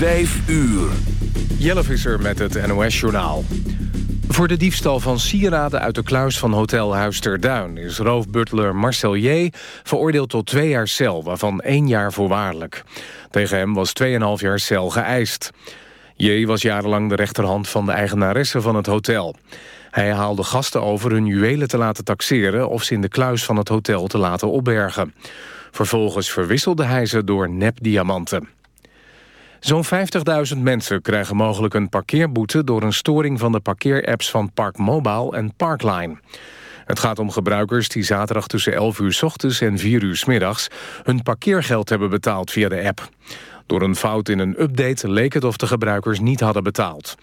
5 uur. Jelle Visser met het NOS-journaal. Voor de diefstal van sieraden uit de kluis van Hotel Huis ter Duin... is roofbutler Marcel J. veroordeeld tot twee jaar cel... waarvan één jaar voorwaardelijk. Tegen hem was 2,5 jaar cel geëist. J. was jarenlang de rechterhand van de eigenaresse van het hotel. Hij haalde gasten over hun juwelen te laten taxeren... of ze in de kluis van het hotel te laten opbergen. Vervolgens verwisselde hij ze door nepdiamanten. Zo'n 50.000 mensen krijgen mogelijk een parkeerboete... door een storing van de parkeerapps van Parkmobile en Parkline. Het gaat om gebruikers die zaterdag tussen 11 uur s ochtends en 4 uur s middags... hun parkeergeld hebben betaald via de app. Door een fout in een update leek het of de gebruikers niet hadden betaald.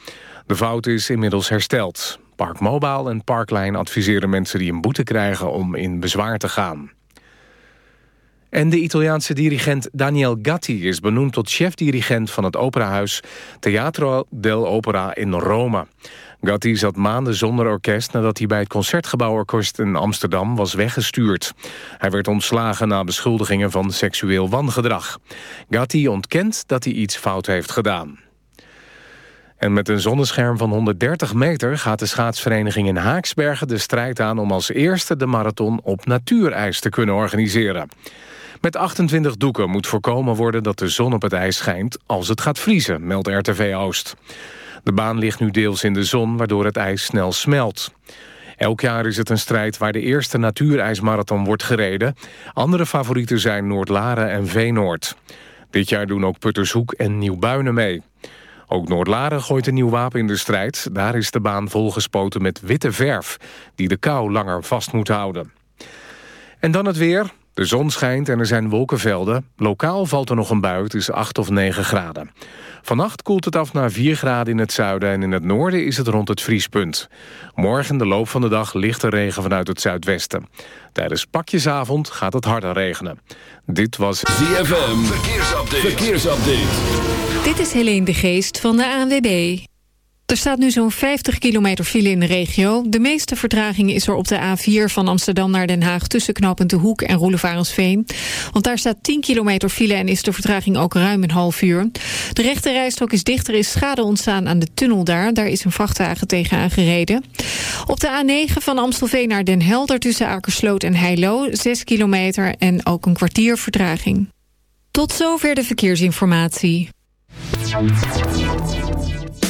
De fout is inmiddels hersteld. Parkmobile en Parkline adviseren mensen die een boete krijgen om in bezwaar te gaan. En de Italiaanse dirigent Daniel Gatti is benoemd tot chef-dirigent van het operahuis Teatro dell'Opera in Rome. Gatti zat maanden zonder orkest nadat hij bij het Concertgebouworkest in Amsterdam was weggestuurd. Hij werd ontslagen na beschuldigingen van seksueel wangedrag. Gatti ontkent dat hij iets fout heeft gedaan. En met een zonnescherm van 130 meter gaat de schaatsvereniging in Haaksbergen de strijd aan om als eerste de marathon op natuurijs te kunnen organiseren. Met 28 doeken moet voorkomen worden dat de zon op het ijs schijnt als het gaat vriezen, meldt RTV Oost. De baan ligt nu deels in de zon, waardoor het ijs snel smelt. Elk jaar is het een strijd waar de eerste natuurijsmarathon wordt gereden. Andere favorieten zijn Noordlaren en Veenoord. Dit jaar doen ook Puttershoek en Nieuwbuinen mee. Ook Noordlaren gooit een nieuw wapen in de strijd. Daar is de baan volgespoten met witte verf... die de kou langer vast moet houden. En dan het weer. De zon schijnt en er zijn wolkenvelden. Lokaal valt er nog een bui, het is 8 of 9 graden. Vannacht koelt het af naar 4 graden in het zuiden... en in het noorden is het rond het vriespunt. Morgen de loop van de dag lichte regen vanuit het zuidwesten. Tijdens pakjesavond gaat het harder regenen. Dit was ZFM, verkeersupdate. verkeersupdate. Dit is Helene de Geest van de ANWB. Er staat nu zo'n 50 kilometer file in de regio. De meeste vertraging is er op de A4 van Amsterdam naar Den Haag... tussen knooppunt De Hoek en Roelevarensveen. Want daar staat 10 kilometer file en is de vertraging ook ruim een half uur. De rechte rijstrook is dichter, is schade ontstaan aan de tunnel daar. Daar is een vrachtwagen tegen aangereden. Op de A9 van Amstelveen naar Den Helder tussen Akersloot en Heilo... 6 kilometer en ook een kwartier vertraging. Tot zover de verkeersinformatie.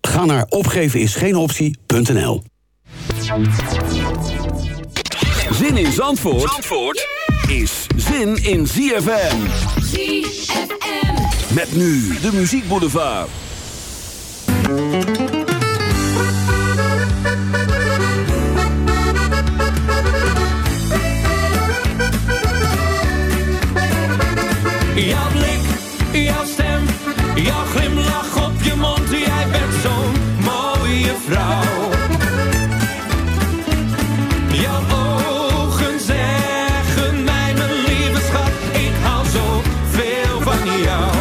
Ga naar opgevenisgeenoptie.nl Zin in Zandvoort, Zandvoort is zin in ZFM. ZFM. Met nu de muziekboulevard. Jouw blik, jouw stem, jouw Jouw ogen zeggen mij, mijn lieve schat, ik hou zo veel van jou.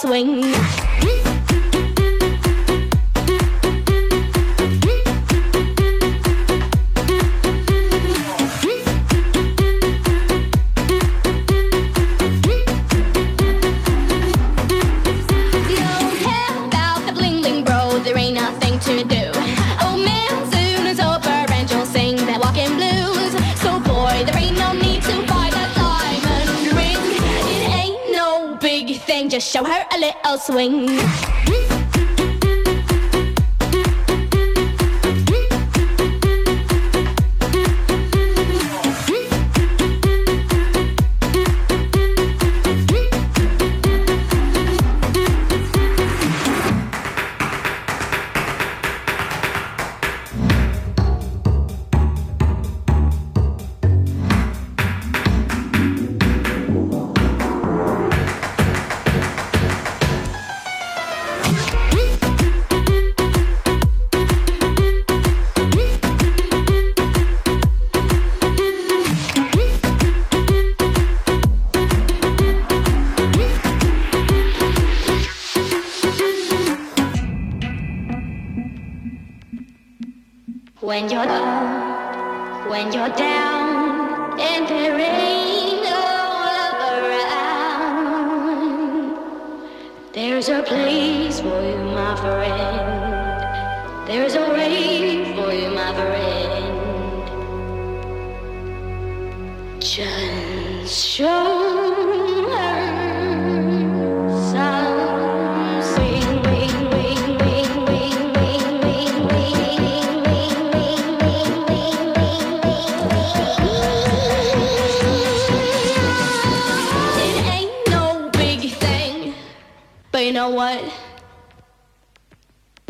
swing. and your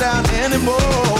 down anymore.